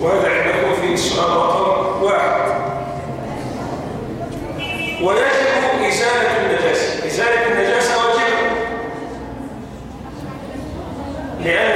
وهذا عندكم في السؤال رقم واحد. ويجب إزالة النجاسة. إزالة النجاسة واجبة. لأن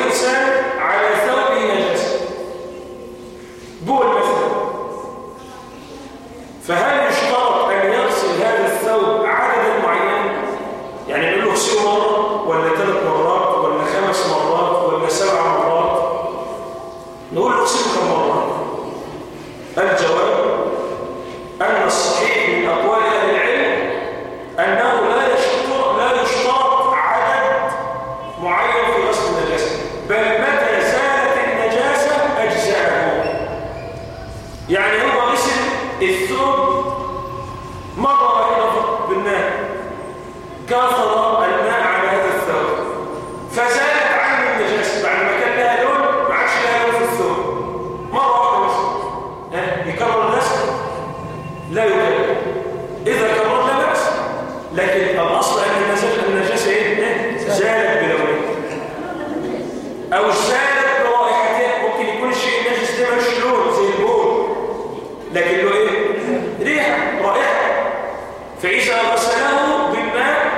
فإذا غسله بالماء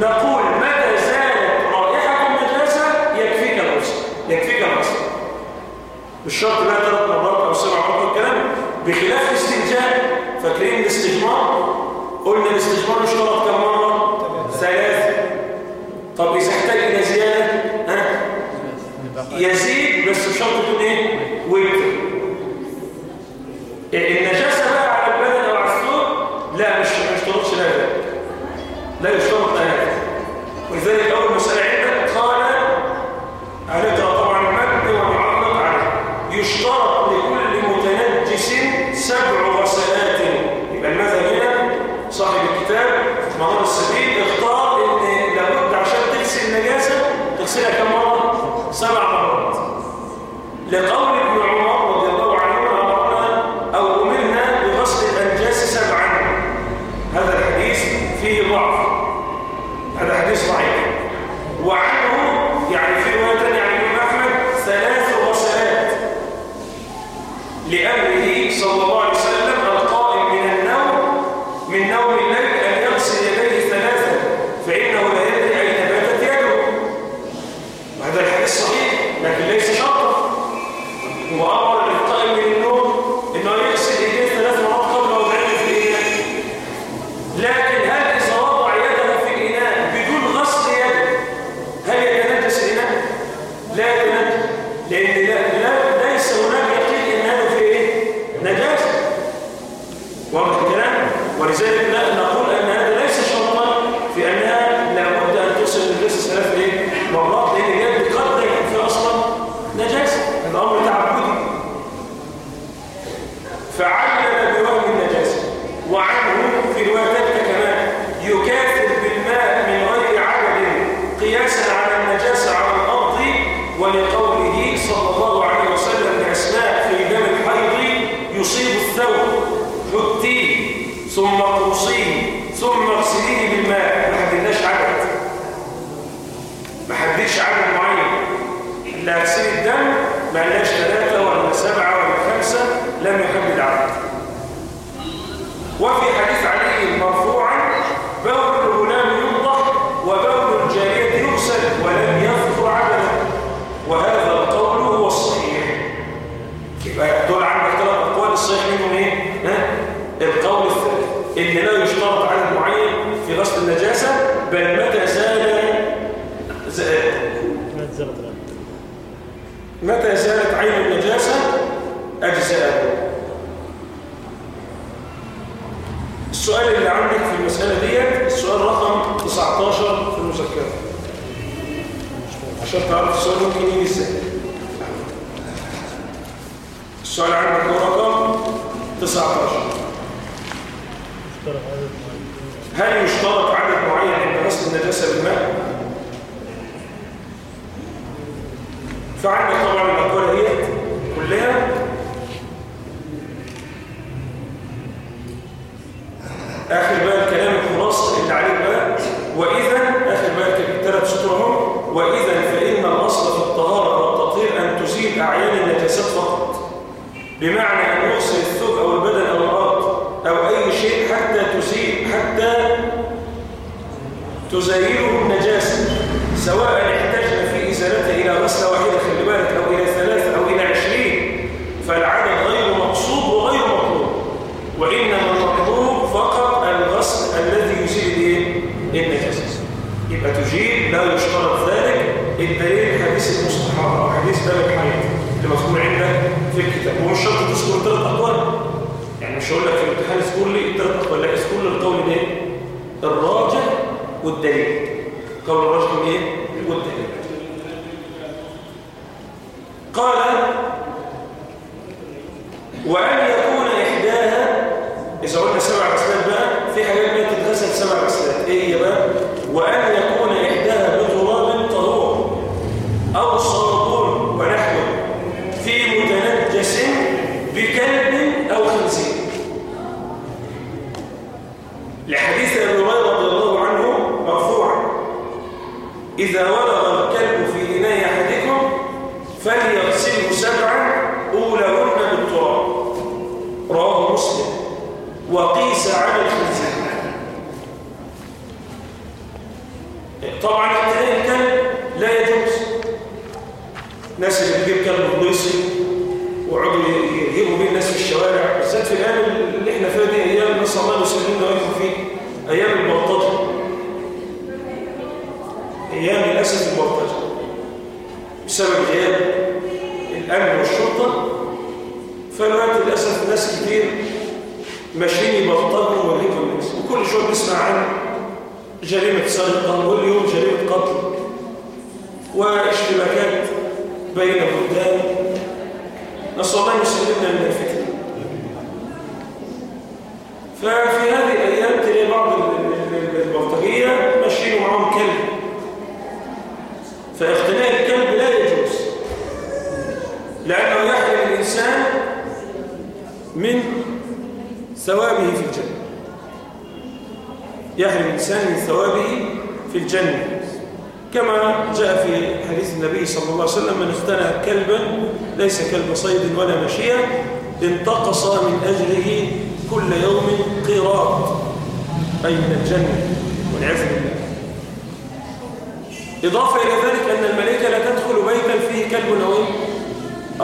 نقول متى زالت رائحة النجاسة يكفيك الغسل يكفيك الغسل مش شرط بقى ثلاث مرات أو سبع مرات الكلام بخلاف الاستنجاء فاكرين الاستجمار قلنا الاستجمار يشترط كم مرة؟ ثلاثة طب إذا احتاج إلى زيادة ها؟ يزيد بس بشرط تكون إيه؟ السؤال اللي عندك في المسألة ديت السؤال رقم 19 في المذكرة. عشان تعرف السؤال ممكن يجي إزاي. السؤال عندك هو رقم 19 اشترط عدد معين هل يشترط عدد معين عند غسل النجاسة بالماء؟ فعندك طبعا الأقوال هي كلها آخر بقى الكلام الخلاصة اللي عليه بقى وإذا آخر بقى الثلاث سطور اهو وإذا فإن الأصل في الطهارة والتطهير أن تزيل أعيان النجاسات فقط. بمعنى أن يغسل الثوب أو البدن أو الأرض أو أي شيء حتى تزيل حتى تزيله النجاسة. سواء احتجنا في إزالتها إلى غسلة واحدة خلي بالك أو إلى ثلاثة أو إلى عشرين فالعدد غير مقصود وغير مطلوب وإنما المطلوب فقط الغسل الذي يزيل الإيه؟ النجاسة يبقى تجيب لا يشترط ذلك الدليل حديث المصطحاب أو حديث باب الحياة اللي مذكور عندك في الكتاب ومش شرط تذكر ثلاث أقوال يعني مش هقول لك في الامتحان اذكر لي ثلاث أقوال لا اذكر لي القول ده الراجح والدليل. قول الراجح إيه؟ والدليل. قال وأن يكون إحداها إذا قلنا سبع غسلات بقى في حاجات بقى تتغسل سبع غسلات إيه هي بقى؟ وأن يكون إحداها بتراب طهور أو صابون ونحوه في متنجس بكلب أو خنزير لحديث أبي هريرة رضي الله عنه مرفوعا إذا ولغ الكلب في إناء أحدكم فليغسله سبعا أولهن بالتراب رواه مسلم وقيس على الخنزير طبعا اقتناء الكلب لا يجوز. الناس اللي بتجيب كلب بليصي ويقعدوا يجيبوا بيه الناس في الشوارع بالذات في الأيام اللي إحنا فيها دي أيام نسال الله المسلمين واقفوا فيه أيام البلطجه أيام للاسف البلطجه بسبب غياب الأمن والشرطة. فالوقت للاسف ناس كتير ماشيين يبلطجوا ويجيبوا الناس. وكل شوية بنسمع عن جريمة سرقه كل يوم جريمه قتل واشتباكات بين البلدان. نسأل الله يسلمنا من الفتن ففي هذه الأيام تلاقي بعض ال- ال- البلطجية ماشيين معاهم كلب. فاقتناء الكلب لا يجوز. لأنه يحرم الإنسان من ثوابه في الجنة. يحرم الإنسان من ثوابه في الجنة. كما جاء في حديث النبي صلى الله عليه وسلم من اختنى كلبا ليس كلب صيد ولا مشية انتقص من أجله كل يوم قيراط أي من الجنة والعياذ بالله إضافة إلى ذلك أن الملائكة لا تدخل بيتا فيه كلب أو؟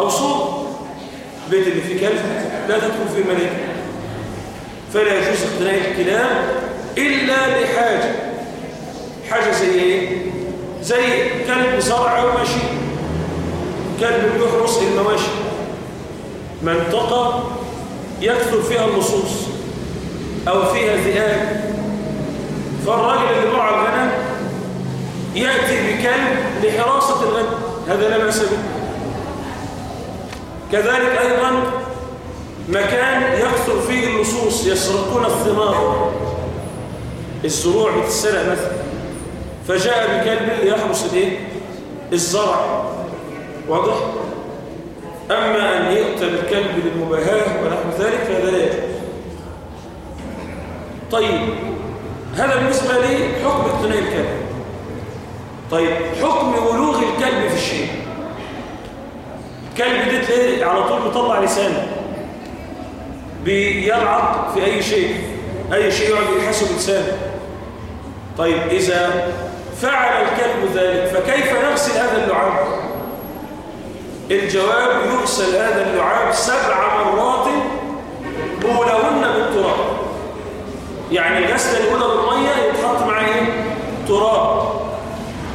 أو صور بيت اللي فيه كلب لا تدخل فيه ملائكة فلا يجوز اقتناء الكلاب إلا لحاجة حاجة زي إيه؟ زي كلب زرع ماشي كلب بيحرس المواشي. منطقة يكثر فيها اللصوص أو فيها ذئاب. فالراجل اللي برع الغنم يأتي بكلب لحراسة الغنم. هذا لا بأس به. كذلك أيضا مكان يكثر فيه اللصوص يسرقون الثمار. الزروع بتتسرق مثلا. فجاء بكلب ليحرس الايه؟ الزرع. واضح؟ أما أن يؤتى بالكلب للمباهاه ونحو ذلك فهذا لا يجوز. طيب هذا بالنسبة لي حكم اقتناء الكلب. طيب حكم ولوغ الكلب في الشيء. كلب ده على طول بيطلع لسانه. بيلعق في أي شيء. أي شيء يقعد يلحسه بلسانه. طيب إذا فعل الكلب ذلك فكيف نغسل هذا اللعاب؟ الجواب يغسل هذا اللعاب سبع مرات أولهن بالتراب. يعني الغسلة الأولى بالمية يتحط معاه إيه؟ تراب.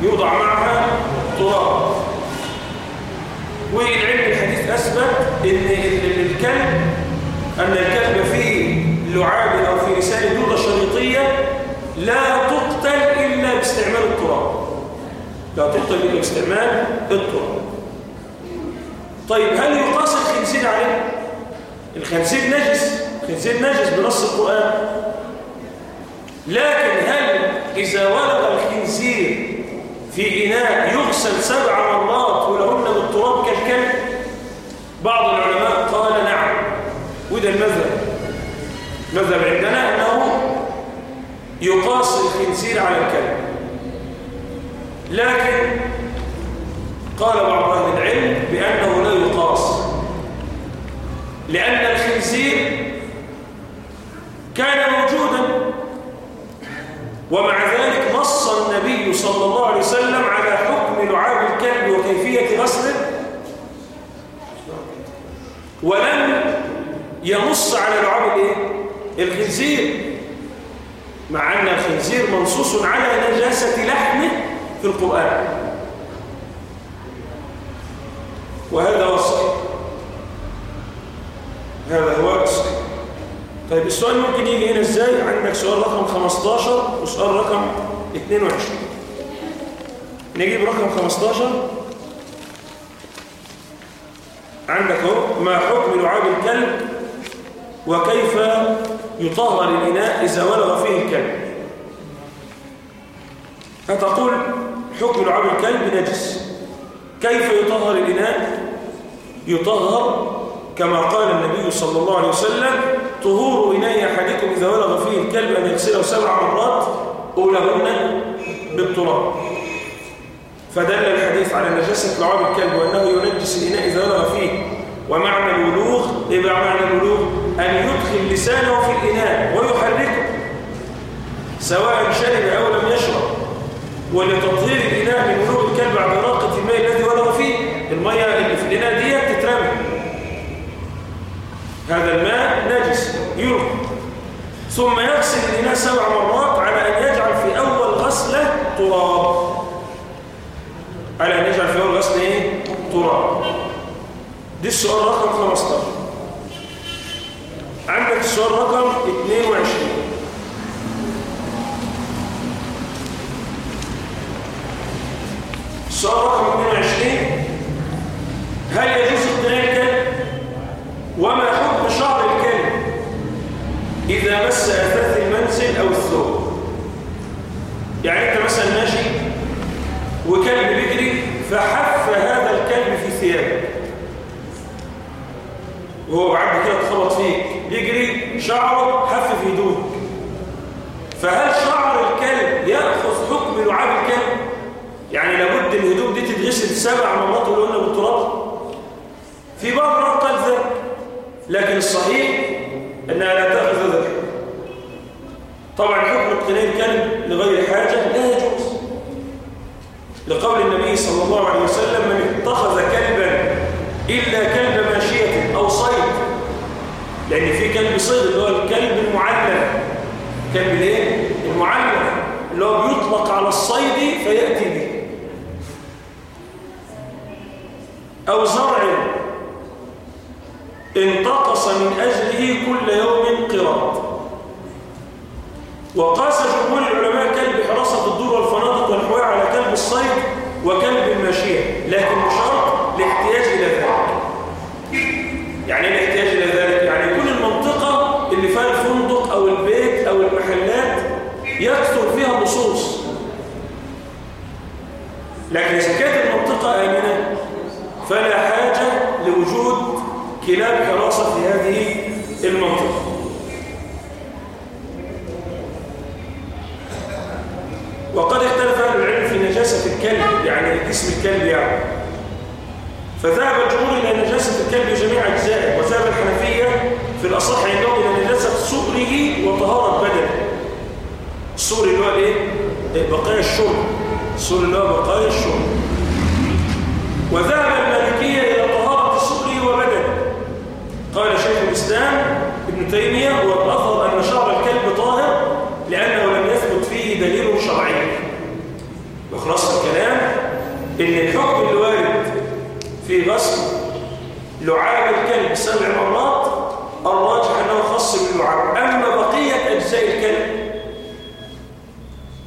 يوضع معها تراب. والعلم الحديث أثبت إن ال- ال- الكلب أن الكلب فيه لعاب أو في رسالة دودة شريطية لا باستعمال التراب. لا تقتل إلا باستعمال التراب طيب هل يقاس الخنزير عليه؟ الخنزير نجس. الخنزير نجس بنص القرآن. لكن هل إذا ولد الخنزير في إناء يغسل سبع مرات ولهن بالتراب كالكلب؟ بعض العلماء قال نعم. وده المذهب. المذهب عندنا أنه يقاس الخنزير على الكلب. لكن قال بعض أهل العلم بأنه لا يقاس. لأن الخنزير كان موجودا ومع ذلك نص النبي صلى الله عليه وسلم على حكم لعاب الكلب وكيفية غسله ولم ينص على لعاب الخنزير مع أن الخنزير منصوص على نجاسة لحمه في القرآن. وهذا هو الصحيح. هذا هو الصحيح. طيب السؤال ممكن يجي هنا إزاي؟ عندك سؤال رقم 15 وسؤال رقم 22 نجيب رقم 15 عندك أهو ما حكم لعاب الكلب وكيف يطهر الإناء إذا ولغ فيه الكلب؟ فتقول حكم لعاب الكلب نجس. كيف يطهر الإناء يطهر كما قال النبي صلى الله عليه وسلم طهور إناء أحدكم إذا ولغ فيه الكلب أن يغسله سبع مرات أولهن بالتراب. فدل الحديث على نجاسة لعاب الكلب وأنه ينجس الإناء إذا ولغ فيه. ومعنى الولوغ إيه معنى الولوغ أن يدخل لسانه في الإناء ويحركه سواء شرب أو لم يشرب. ولتطهير الإناء من ولوغ الكلب بعد راقة الماء الذي ولغ فيه. المية اللي في الإناء دي تترمي. هذا الماء نجس يرمى ثم يغسل الإناء سبع مرات على أن يجعل في أول غسلة تراب. على أن يجعل في أول غسلة إيه؟ تراب. دي السؤال رقم 15 عندك السؤال رقم 22 السؤال رقم 22 هل يجوز اقتناء الكلب وما حكم شعر الكلب إذا مس أثاث المنزل أو الثوب يعني أنت مثلا ماشي وكلب بيجري فحف هذا الكلب في ثيابك وهو بعد كده اتخبط فيك بيجري شعره حف في هدومك فهل شعر الكلب يأخذ حكم لعاب الكلب؟ يعني لابد الهدوم دي تتغسل سبع مرات ولو قلنا بالتراب. في بعض الروايات قال ذلك. لكن الصحيح إنها لا تأخذ الحكم طبعا حكم اقتناء الكلب لغير حاجة لا يجوز. لقول النبي صلى الله عليه وسلم من اتخذ كلبا إلا كلب ماشية أو صيد. لأن في كلب صيد اللي هو الكلب المعلم. كلب الايه المعلم. اللي هو بيطلق على الصيد فيأتي به. أو زرع انتقص من أجله كل يوم قراط وقاس جمهور العلماء كلب حراسة الدور والفنادق والحواء على كلب الصيد وكلب الماشية لكن بشرط الاحتياج إلى ذلك. يعني إيه الاحتياج إلى ذلك؟ يعني يكون المنطقة اللي فيها الفندق أو البيت أو المحلات يكثر فيها لصوص لكن إذا كانت المنطقة آمنة فلا حاجة لوجود كلاب حراسة في هذه المنطقة وقد اختلف أهل العلم في نجاسة الكلب يعني جسم الكلب يعني فذهب الجمهور إلى نجاسة الكلب جميع أجزائه وذهب الحنفية في الأصح عندهم إلى نجاسة صغره وطهارة بدنه. الصغر اللي هو الايه؟ بقايا الشرب. الصغر اللي هو بقايا الشرب. وذهب المالكية إلى طهارة صغره وبدنه. قال شيخ الإسلام ابن تيمية والأظهر أن شعر الكلب طاهر لأنه لم يثبت فيه دليل شرعي. إن الحكم اللي وارد في غسل لعاب الكلب سبع مرات الراجح أنه خاص باللعاب. أما بقية أجزاء الكلب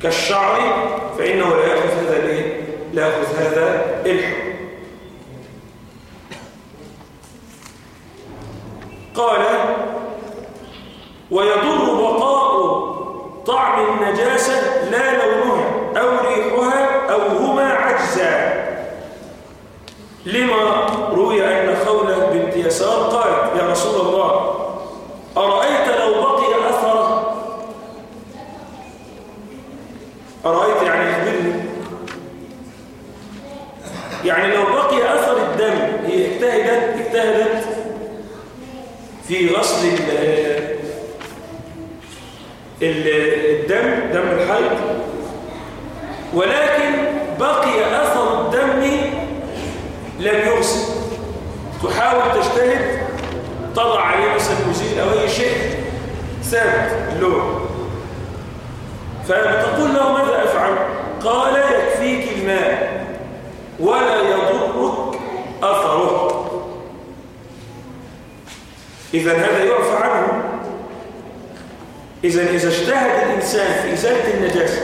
كالشعر فإنه لا يأخذ هذا الإيه؟ لا يأخذ هذا الحكم قال ويضر بقاء طعم النجاسة لا لونها أو ريحها. لما روي أن خولة بنت يسار قالت يا رسول الله أرأيت لو بقي أثره أرأيت يعني يخبرني يعني لو بقي أثر الدم هي اجتهدت اجتهدت في غسل الدم دم الحيض ولكن بقي أثر الدم لم يغسل تحاول تجتهد تضع عليه مثلا مزيل أو أي شيء ثابت اللون فبتقول له ماذا أفعل؟ قال يكفيك الماء ولا يضرك أثره إذا هذا يعفى عنه. إذا إذا اجتهد الإنسان في إزالة النجاسة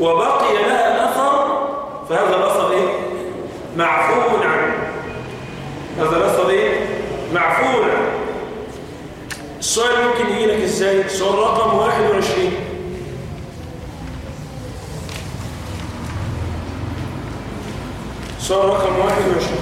وبقي لها أثر فهذا الأثر إيه؟ معفو عنه. هذا الأثر إيه؟ معفو عنه. السؤال ممكن يجي لك إزاي؟ السؤال رقم 21 السؤال رقم 21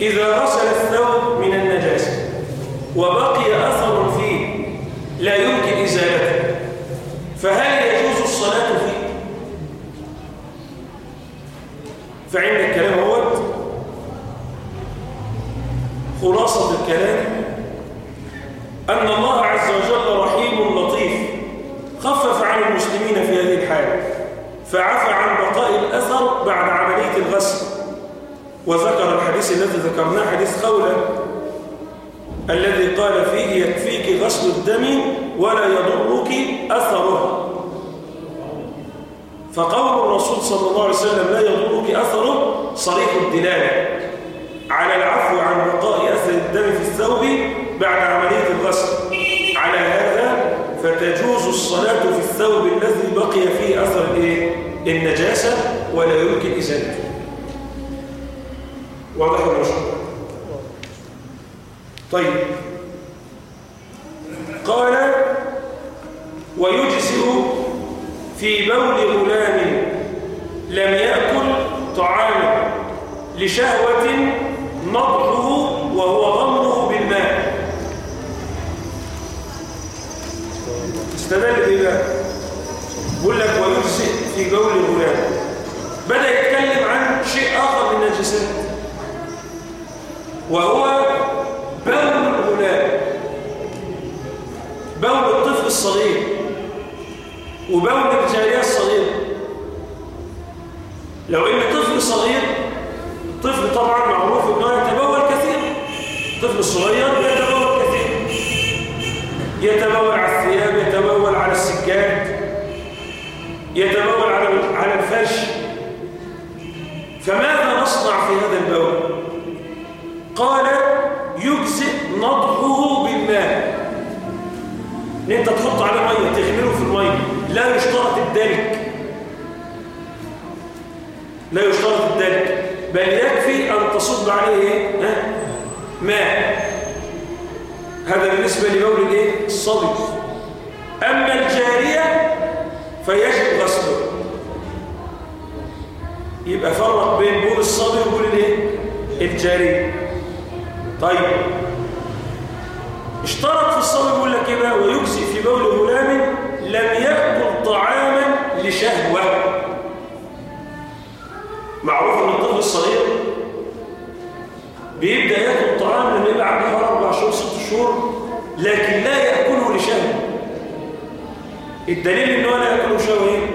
إذا غسل الثوب من النجاسة وبقي أثر فيه لا يمكن إزالته فهل يجوز الصلاة فيه؟ فعند الكلام هو خلاصة الكلام أن الله عز وجل رحيم لطيف خفف عن المسلمين في هذه الحالة فعفى عن بقاء الأثر بعد عملية الغسل وذكر الحديث الذي ذكرناه حديث خولة الذي قال فيه يكفيك غسل الدم ولا يضرك أثره فقول الرسول صلى الله عليه وسلم لا يضرك أثره صريح الدلالة على العفو عن بقاء أثر الدم في الثوب بعد عملية الغسل على هذا فتجوز الصلاة في الثوب الذي بقي فيه أثر النجاسة ولا يمكن إزالته واضح المشروع طيب قال ويجزئ في بول غلام لم يأكل طعاما لشهوة نضحه وهو غمره بالماء استدل بما بقول لك ويجزئ في بول غلام بدأ يتكلم عن شيء آخر من النجسات وهو بول الغلام بول الطفل الصغير. وبول الجارية الصغيرة لو ان طفل صغير الطفل طبعا تصب عليه ها؟ ماء هذا بالنسبة لبول الإيه؟ الصبي. أما الجارية فيجب غسله يبقى فرق بين بول الصبي وبول الإيه؟ الجارية. طيب. اشترط في الصوم يقول لك إيه بقى؟ ويجزي في بول غلام لم يأكل طعاما لشهوة. معروف إن الطفل الصغير بيبدأ ياكل طعام لما يبقى عنده حوالي أربع شهور ست شهور لكن لا يأكله لشهوه الدليل ان هو لا يأكله شهوه إيه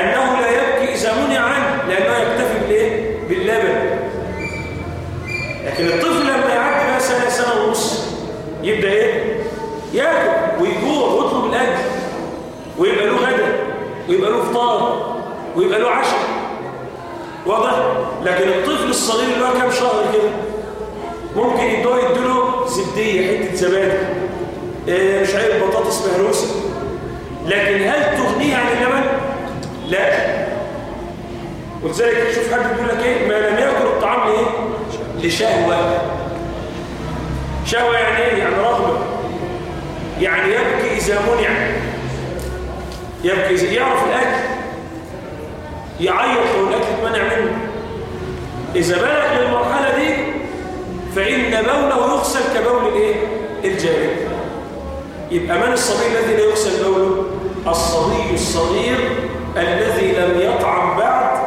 أنه لا يبكي إذا منع عنه لأنه يكتفي بالإيه؟ باللبن. لكن الطفل لما يعدي بقى سنة سنة ونص يبدأ إيه؟ يأكل ويجوع ويطلب الأكل ويبقى له غدا ويبقى له فطار ويبقى له عشاء. واضح؟ لكن الطفل الصغير اللي هو كام شهر كده؟ ممكن يدوه يديله زبدية حتة زبادي. إيه مش عارف بطاطس مهروسة. لكن هل تغنيه عن اللبن؟ لا. ولذلك تشوف حد بيقول لك إيه ما لم يأكل الطعام إيه؟ لشهوة. شهوة يعني إيه؟ يعني رغبة. يعني يبكي إذا منع. يبكي إذا يعرف الأكل. يعيط لو الأكل اتمنع منه. إذا بلغ للمرحلة دي فإن بوله يغسل كبول الايه الجاريه يبقى من الصبي الذي لا يغسل بوله الصبي الصغير الذي لم يطعم بعد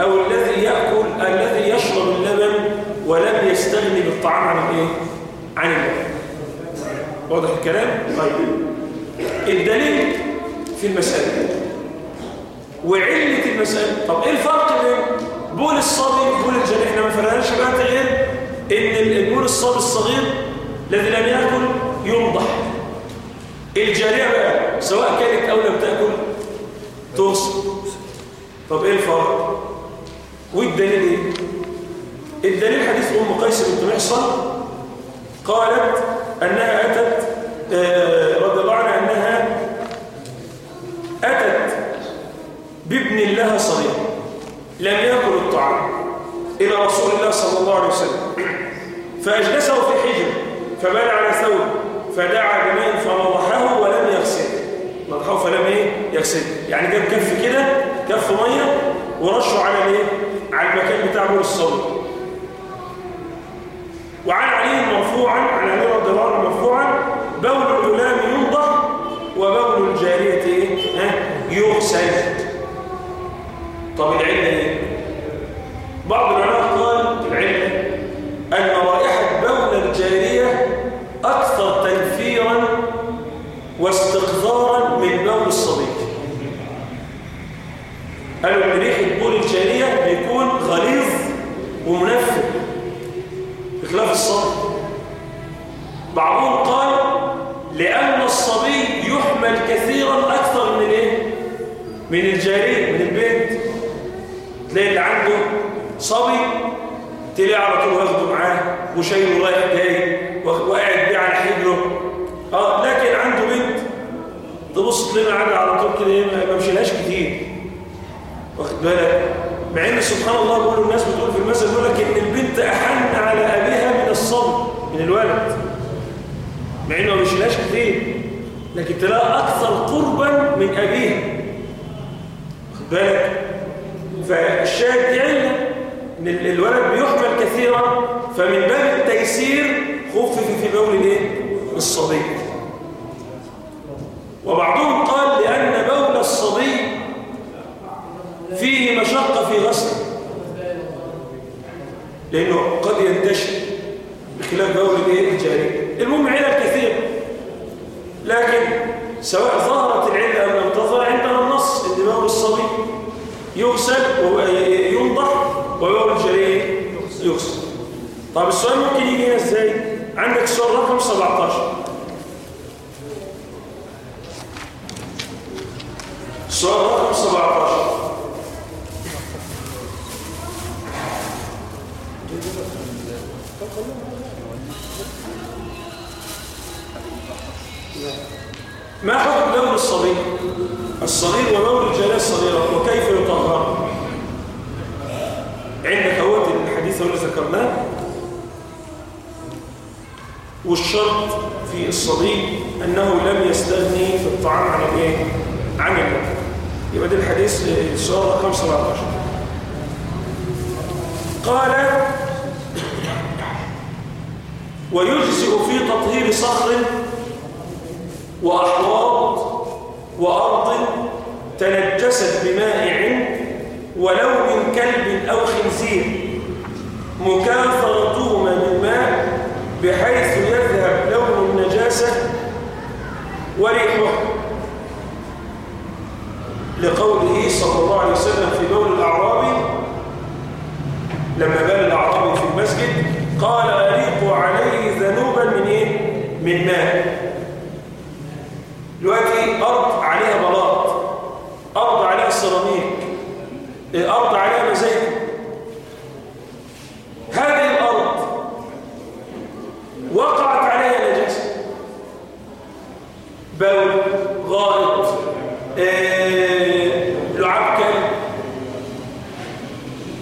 أو الذي يأكل الذي يشرب اللبن ولم يستغني بالطعام عن الإيه؟ عن اللبن واضح الكلام؟ طيب. الدليل في المسألة. وعلة المسألة. طب إيه الفرق بين بول الصبي وبول الجريح إحنا ما فرقناش بقى غير إن البول الصبي الصغير الذي لم يأكل ينضح الجارية بقى سواء كانت أو لم تأكل تغسل طب إيه الفرق؟ والدليل إيه؟ الدليل حديث أم قيس بنت محصن قالت أنها أتت آه، رضي الله عنها أنها أتت بابن لها صغير لم يأكل الطعام إلى رسول الله صلى الله عليه وسلم. فأجلسه في حجر فبال على ثوب فدعا بماء فنضحه ولم يغسله نضحه فلم إيه؟ يغسله يعني جاب كف كده كف مية ورشه على الإيه؟ على المكان بتاع الصوت. وعن علي مرفوعا عن علي رضي الله عنه مرفوعا بول الغلام ينضح وبول الجارية إيه؟ ها؟ يغسل. طب العلة إيه؟ بعض العلماء صبي تلاقي على طول واخده معاه وشايله رايح جاي وقاعد بيه على حجره. آه لكن عنده بنت. تبص تلاقي قاعدة على طول كده إيه ما بمشيلهاش كتير. واخد بالك؟ مع إن سبحان الله بيقولوا الناس بتقول في المثل بيقول لك إن البنت أحن على أبيها من الصبي من الولد. مع إنه ما بيشيلهاش كتير لكن تلاقي أكثر قربا من أبيها. واخد بالك؟ فالشاهد دي علة الولد بيحمل كثيرا فمن باب التيسير خفف في بول الإيه؟ الصبي. وبعضهم قال لأن بول الصبي فيه مشقة في غسله. لأنه قد ينتشر بخلاف بول الإيه؟ الجاري. المهم علل كثير. لكن سواء ظهرت العلة أم لم تظهر عندنا النص ان بول الصبي يغسل وينضح وبول الجاري يغسل طب السؤال ممكن يجي هنا إزاي؟ عندك السؤال رقم 17 السؤال رقم 17 ما حكم بول الصغير؟ الصغير وبول الجارية الصغيرة وكيف يطهر عندك اهوت الحديث اللي ذكرناه. والشرط في الصبي أنه لم يستغني في الطعام عن الإيه؟ عن اللبن يبقى ده الحديث رقم 17 قال ويجزئ في تطهير صخر وأحواض وأرض تنجست بمائع ولو من كلب أو خنزير. مكافرتهما بالماء بحيث يذهب لون النجاسة وريحه. لقوله صلى الله عليه وسلم في بول الأعرابي لما بال الأعرابي في المسجد قال أريق عليه ذنوبا من إيه؟ من ماء. دلوقتي أرض عليها بلاط أرض عليها سيراميك أرض عليها مزايد هذه الأرض وقعت عليها نجاسه بول غائط إيه، لعاب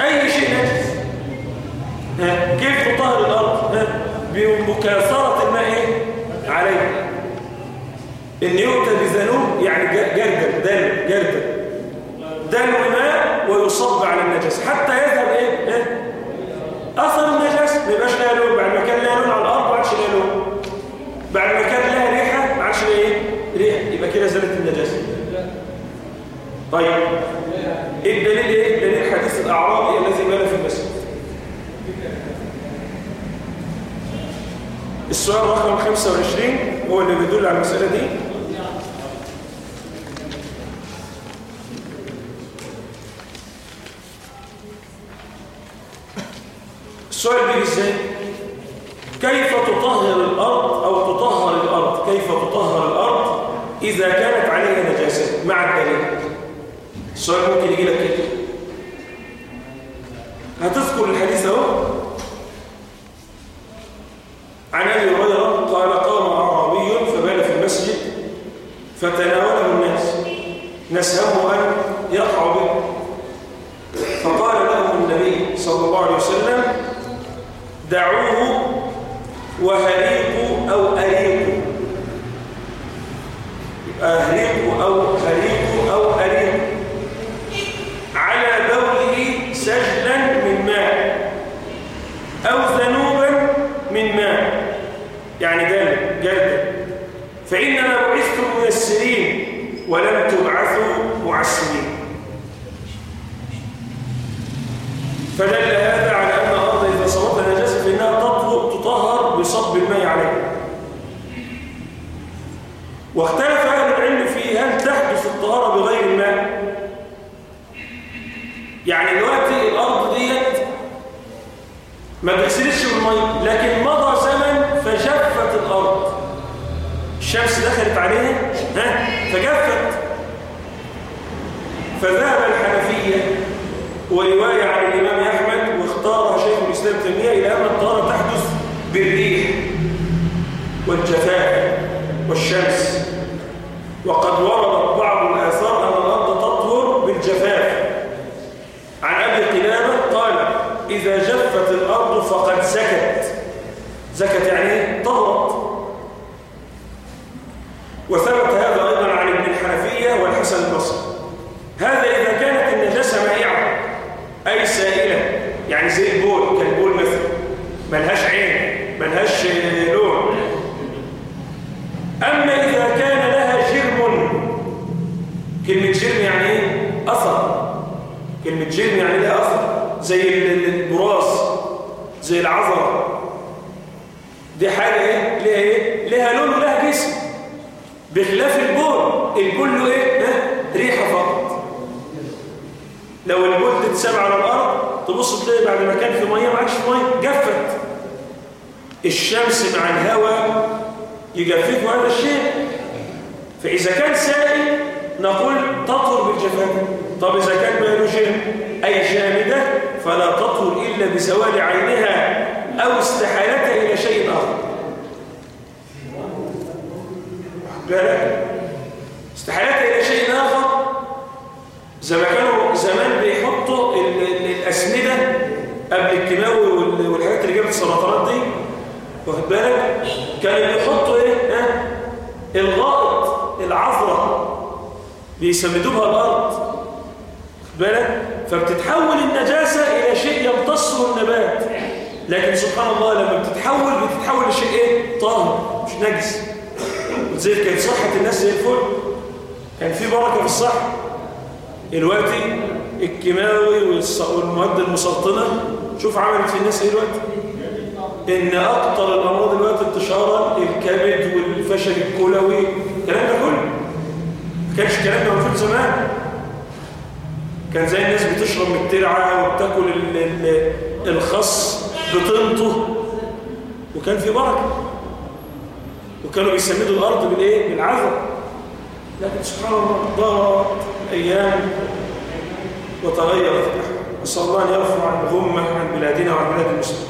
أي شيء نجس كيف تطهر الأرض؟ ها، بمكاثرة الماء إيه؟ عليها. ان يؤتى بذنوب يعني جردل دلو جردل دلو ماء ويصب على النجاسة. حتى يذهب إيه, إيه؟ اثر النجاسه ما يبقاش لها لون بعد ما كان لها لون على الأرض ما عادش لها لون بعد ما كان لها ريحة ما عادش لها إيه؟ ريحة. يبقى كده زالت النجاسه طيب. إيه الدليل إيه؟ دليل حديث الأعرابي الذي بال في المسجد. السؤال رقم 25 هو اللي بيدل على المسألة دي. السؤال بيجي إزاي؟ كيف تطهر الأرض أو تطهر الأرض؟ كيف تطهر الأرض إذا كانت عليها نجاسة؟ مع الدليل. السؤال ممكن يجي لك كده. هتذكر الحديث أهو. عن أبي هريرة قال قام أعرابي فبال في المسجد فتناوله الناس. نسهمه أن يقع به فقال لهم النبي صلى الله عليه وسلم دعوه وهريقوا أو اريقوا يبقى اهريقوا أو هريقوا أو اريقوا على بوله سجلا من ماء أو ذنوبا من ماء. يعني دل جلد. فإنما بعثتم ميسرين ولم تبعثوا معسرين. فدل واختلف أهل العلم في هل تحدث الطهارة بغير الماء. يعني دلوقتي الأرض ديت ما بتغسلش بالمية لكن مضى زمن فجفت الأرض. الشمس دخلت عليها ها؟ فجفت. فذهب الحنفية ورواية عن الإمام أحمد واختار شيخ الإسلام تيمية إلى أن الطهارة تحدث بالريح والجفاف والشمس. وقد وردت بعض الآثار أن الأرض تطهر بالجفاف. عن أبي قلابة قال إذا جفت الأرض فقد زكت زكت يعني؟ طهرت. وثبت هذا أيضا عن ابن الحنفية والحسن البصري. هذا إذا كانت النجاسة مائعة أي سائلة يعني زي البول كالبول مثلا. ملهاش عين ملهاش لون أما إذا كان لها جرم كلمة جرم يعني إيه؟ أثر جرم يعني لها أثر زي البراز زي العذرة دي حاجة إيه؟ لها إيه؟ لها لون ولها جسم بخلاف البول البول له؟ ها؟ ريحة فقط لو البول تتساب على الأرض تبص تلاقي بعد ما كان في مية ما عادش في مية جفت الشمس مع الهواء يجففه هذا الشيء فإذا كان سائل نقول تطهر بالجفاف طب إذا كان بيولوجين أي جامدة فلا تطهر إلا بزوال عينها أو استحالتها إلى شيء آخر. بالك استحالتها إلى شيء آخر زي ما كانوا زمان بيحطوا ال- ال- الأسمدة قبل الكيماوي وال- والحاجات اللي جابت السرطانات دي. واخد بالك؟ كانوا بيحطوا إيه؟ ها؟ الغائط العذرة. بيسمدوها بالك فبتتحول النجاسة إلى شيء يمتصه النبات. لكن سبحان الله لما بتتحول بتتحول لشيء إيه؟ طاهر مش نجس. وزي كانت صحة الناس زي الفل. كان في بركة في الصحة. دلوقتي الكيماوي والمواد المسرطنة شوف عملت في الناس إيه دلوقتي؟ إن أكتر الأمراض دلوقتي انتشارا الكبد والفشل الكلوي. الكلام ده كله. ما كانش الكلام ده موجود زمان. كان زي الناس بتشرب من الترعة وبتاكل ال- ال- الخس بطنته. وكان في بركة. وكانوا بيسمدوا الأرض بالايه بالعذر لكن سبحان الله ضاعت الأيام وتغيرت نسأل الله أن يرفع الغمة عن بلادنا وعن بلاد المسلمين.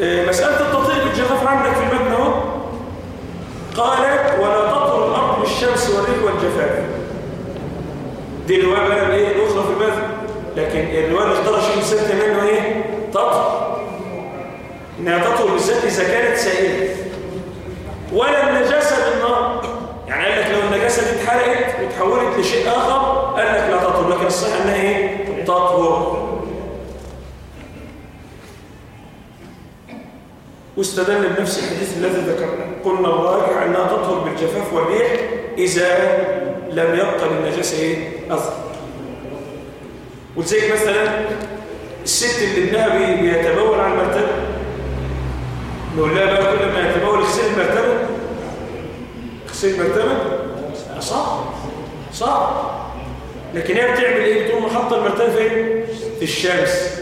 آه، مسألة التطهير بالجفاف عندك في المبنى قال ولا تطهر الأرض بالشمس والريح والجفاف. دي رواية بقى الايه الأخرى في المذهب لكن الرواية اللي اختارها شيخ الإسلام منه إيه؟ تطهر. إنها تطهر بالذات إذا كانت سائلة. ولا النجاسة بالنار. يعني قال لك لو النجاسة دي اتحرقت وتحولت لشيء آخر قال لك لا تطهر. لكن الصحيح أنها إيه؟ تطهر. واستدل بنفس الحديث الذي ذكرناه قلنا الراجح أنها تطهر بالجفاف والريح إذا لم يبقى للنجاسة إيه؟ أثر وزيك مثلا الست اللي ابنها بي- بيتبول على المرتبة نقول لها بقى كل ما يتبول اغسل المرتبة. اغسل المرتبة؟ صعب صعب. لكن هي بتعمل إيه؟ بتقوم حاطة المرتبة فين؟ في الشمس.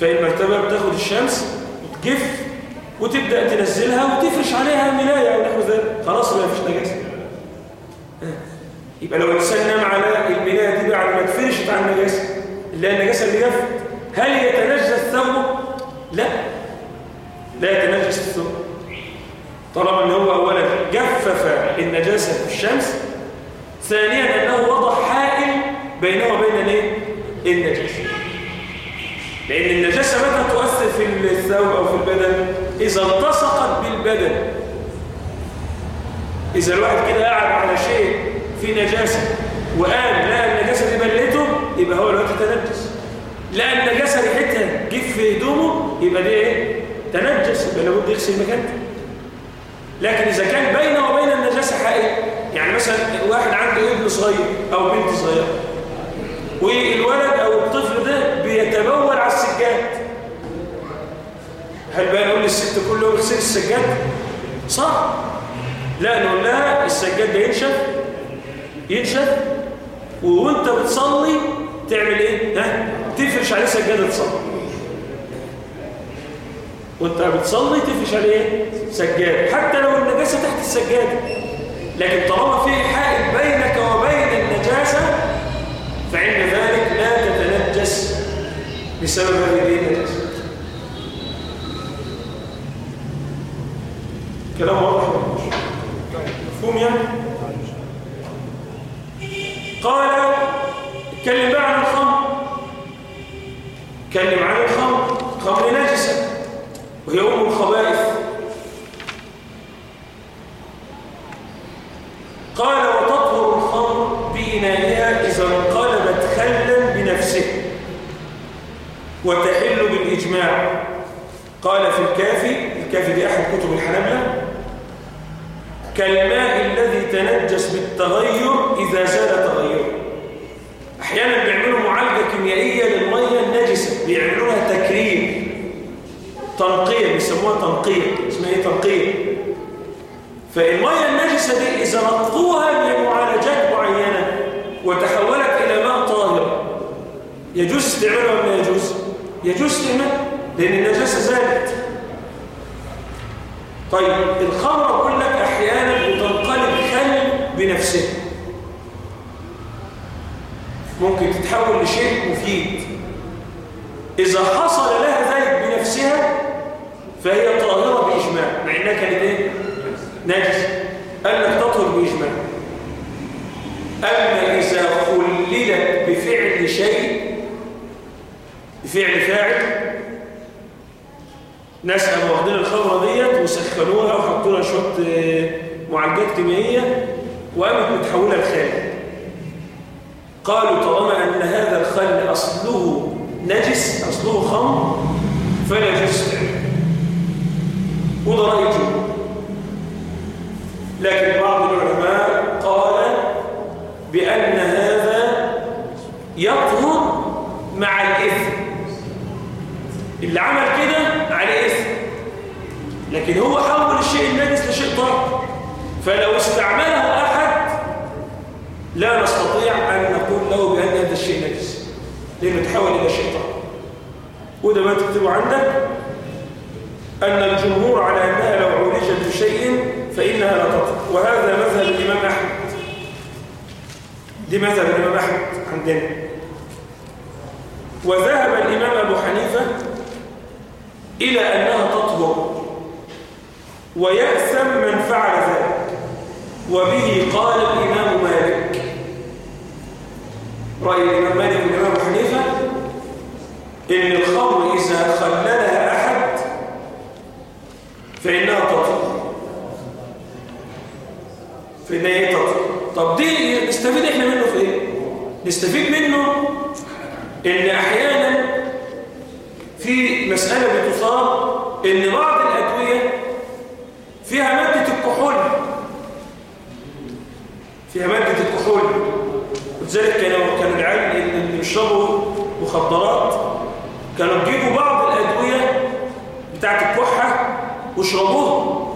فالمرتبة بتاخد الشمس وتجف وتبدأ تنزلها وتفرش عليها ملاية أو نحو ذلك. خلاص ما فيش نجاسة. يبقى لو نام على الملاية دي بعد ما تفرشت على النجاسة. اللي هي النجاسة اللي جفت هل يتنجس ثوبه؟ لا. لا يتنجس الثوب. طالما إن هو اولا جفف النجاسة في الشمس ثانيا أنه وضع حائل بينه وبين الإيه؟ النجاسة. لأن النجاسة متى تؤثر في الثوب أو في البدن؟ إذا التصقت بالبدن. إذا الواحد كده قاعد على شيء فيه نجاسة. وقال لا النجاسة دي بلته يبقى هو الوقت تنجس. لا النجاسة ريحتها جه في هدومه يبقى دي إيه؟ تنجس يبقى لابد يغسل مكانته لكن إذا كان بينه وبين النجاسة حائل يعني مثلا واحد عنده ابن صغير أو بنت صغيرة والولد أو الطفل ده بيتبول على السجاد. هل بقى نقول للست كل يوم اغسلي السجاد؟ صح. لا نقول لها السجاد ده ينشف ينشف وانت بتصلي تعمل إيه؟ ها؟ تفرش عليه سجادة تصلي. وانت بتصلي تفرش عليه إيه؟ سجادة. حتى لو النجاسة تحت السجادة. لكن طالما في حائل بينك وبين النجاسة فعند ذلك لا تتنجس بسبب هذه النجاسة. كلام واضح مش؟ مفهوم يعني؟ قال اتكلم بقى عن الخمر. اتكلم عن الخمر. خمر نجسة. وهي أم الخبائث. قال وتطهر الخمر بإنائها إذا انقلبت خلا بنفسه وتحل بالإجماع. قال في الكافي الكافي دي أحد كتب الحنابلة. كالماء الذي تنجس بالتغير إذا زال تغيره أحيانا بيعملوا معالجة كيميائية للمية النجسة بيعملوها تكريم تنقية بيسموها تنقية اسمها إيه؟ تنقية فالمية النجسة دي إذا نقوها بمعالجات معينة وتحولت إلى ماء طاهر يجوز استعمالها ولا لا يجوز؟ يجوز استعمالها لأن النجاسة زالت طيب الخمر بنفسها ممكن تتحول لشيء مفيد. إذا حصل لها ذلك بنفسها فهي طاهرة بإجماع مع إنها كانت إيه؟ نجس. قال لك تطهر بإجماع. أما إذا خللت بفعل شيء بفعل فاعل ناس قاموا واخدين الخمره ديت وسخنوها وحطوا لها شوية معالجات كيميائية. وقامت متحوله لخل قالوا طالما أن هذا الخل أصله نجس أصله خمر فلا يجوز وده الجمهور لكن بعض العلماء قال بأن هذا يطهر مع الإثم. اللي عمل كده عليه اثم لكن هو حول الشيء النجس لشيء طاهر فلو استعمله أحد لا نستطيع أن نقول له بأن هذا الشيء نجس لأنه تحول إلى شيء طاهر وده ما تكتبه عندك أن الجمهور على أنها لو عولجت بشيء فإنها لا تطهر وهذا مذهب دي مذهب الإمام أحمد عندنا. وذهب الإمام أبو حنيفة إلى أنها تطهر ويأثم من فعل ذلك وبه قال الإمام مالك. رأي الإمام مالك والإمام أبو حنيفة إن الخمر إذا خللها أحد فإنها تطهر. فإنها إيه تطهر. طب دي نستفيد إحنا منه في إيه؟ نستفيد منه إن أحيانا في مسألة بتصار إن بعض الأدوية فيها مادة الكحول. فيها مادة الكحول. العيال اللي بيشربوا مخدرات. كانوا بيجيبوا بعض الأدوية بتاعت الكحة ويشربوها.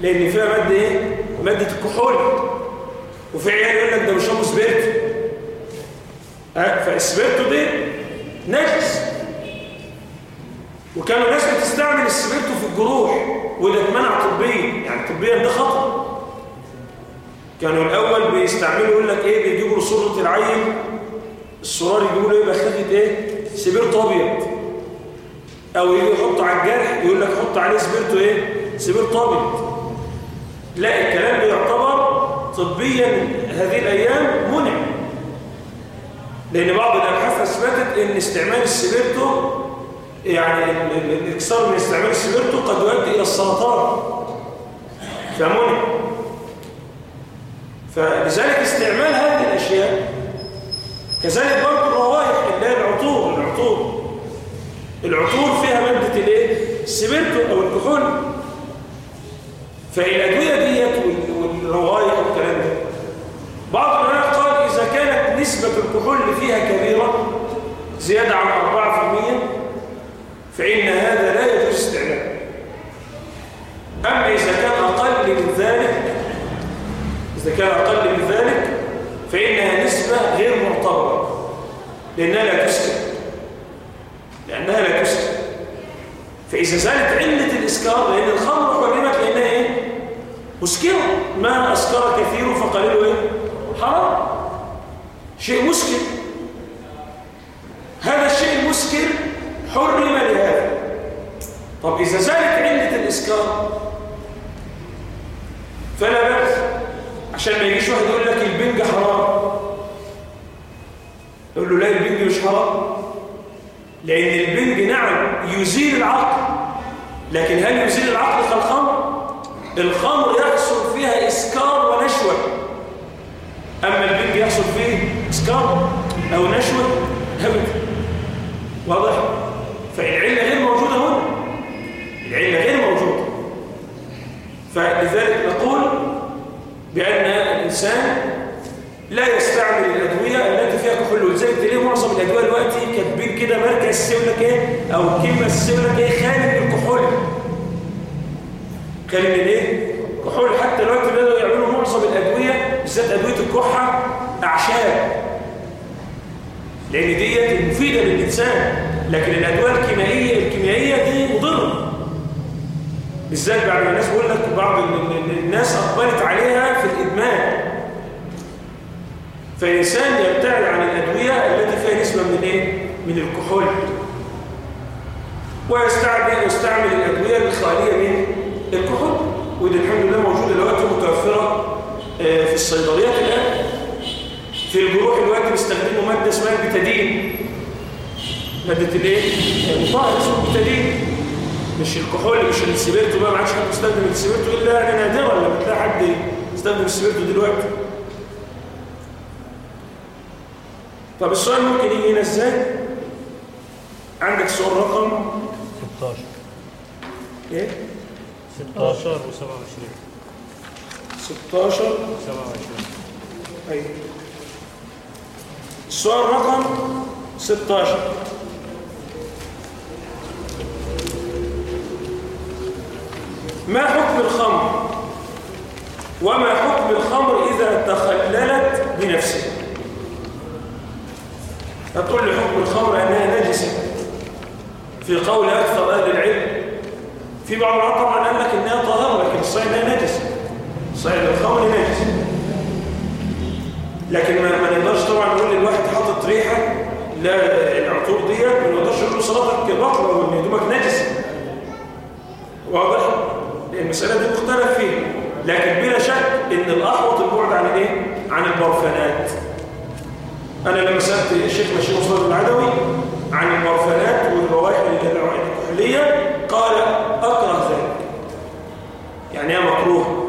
لأن فيها مادة إيه؟ مادة الكحول. وفي عيال يقول لك ده بيشربوا سبيرتو؟ فالسبيرتو دي نجس. وكانوا ناس بتستعمل السبيرتو في الجروح وده اتمنع طبيا يعني طبيا ده خطر. كانوا الأول بيستعملوا يقول لك إيه بيجيبوا صرة العيل الصغير يجيبوا له إيه بخلفة إيه؟ سبيرتو أبيض أو يجي يحط على الجرح يقول لك حط عليه سبيرتو إيه؟ سبيرتو أبيض لا الكلام ده يعتبر طبيا هذه الأيام منع. لأن بعض الأبحاث أثبتت أن استعمال السبيرتو يعني الإكثار من استعمال السبيرتو قد يؤدي إلى السرطان. فمنع. فلذلك استعمال هذه الأشياء كذلك برضه الروائح اللي هي العطور العطور. العطور فيها مادة الإيه؟ السبيرتو أو الكحول. فالأدوية ديت والروائح والكلام ده. بعض العلماء قال إذا كانت نسبة الكحول فيها كبيرة زيادة عن 4% فإن هذا لا يجوز استعماله. أما إذا كان أقل من ذلك إذا كان أقل من ذلك فإنها نسبة غير معتبرة. لأنها لا تسكر لأنها لا تسكر فإذا زالت علة الإسكار لأن الخمر حرمت لأنها إيه؟ مسكرة ما أسكر كثير فقليله إيه؟ حرام. شيء مسكر هذا الشيء المسكر حرم لهذا. طب إذا زالت علة الإسكار فلا بأس. عشان ما يجيش واحد يقول لك البنج حرام. يقول له لا البنج مش حرام. لأن البنج نعم يزيل العقل. لكن هل يزيل العقل كالخمر؟ الخمر؟ يحصل فيها إسكار ونشوة. أما البنج يحصل فيه إسكار أو نشوة أبدا واضح؟ فالعلة غير موجودة هنا. العلة غير موجودة. فلذلك الإنسان لا يستعمل الأدوية التي فيها كحول ولذلك تلاقي معظم الأدوية دلوقتي كاتبين كده ماركة السيو لك إيه أو كلمة السيو لك إيه خالي من الكحول؟ خالي من إيه؟ كحول. حتى دلوقتي بدأوا يعملوا معظم الأدوية بالذات أدوية الكحة أعشاب. لأن ديت مفيدة للإنسان لكن الأدوية الكيميائية الكيميائية دي مضرة. بالذات بعد ما الناس بقول لك بعض الناس أقبلت عليها في الإدمان. فالإنسان يبتعد عن الأدوية التي فيها نسبة من إيه؟ من الكحول. ويستعمل يستعمل الأدوية الخالية من الكحول ودي الحمد لله موجودة دلوقتي متوفرة في الصيدليات الآن. في الجروح دلوقتي بيستخدموا مادة اسمها البتادين. مادة الإيه؟ مطهر اسمه البتادين. مش الكحول مش السبيرتو بقى ما عادش حد بيستخدم السبيرتو إلا يعني نادرا لما تلاقي حد يستخدم السبيرتو دلوقتي. طب السؤال ممكن يجي هنا إزاي؟ عندك سؤال رقم؟ 16 إيه؟ 16 و27 16 27 أيوه السؤال رقم 16 ما حكم الخمر؟ وما حكم الخمر إذا تخللت بنفسها هتقول لي حكم الخمر أنها نجسة في قول أكثر أهل العلم. في بعض العلماء طبعا قال لك أنها طاهرة لكن الصحيح أنها نجسة صحيح الخمر نجس. لكن ما, نقدرش طبعا نقول للواحد حاطط ريحة لا العطور ديت ما نقدرش نقول له صلاتك باطله وإن هدومك نجس. واضح؟ المسألة دي مختلف فيها. لكن بلا شك إن الاحوط البعد عن إيه؟ عن البرفانات. أنا لما سألت الشيخ مشير مصطفى العدوي عن البرفانات والروائح الكحولية قال أكره ذلك. يعني هي مكروهه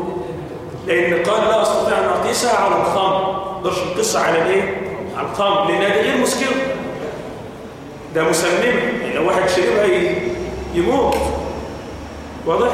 لأن قال لا أستطيع أن أقيسها على الخمر مقدرش نقيسها على الايه على الخمر لانها دي غير مسكره ده مسممة. يعني لو واحد شربها يموت. واضح؟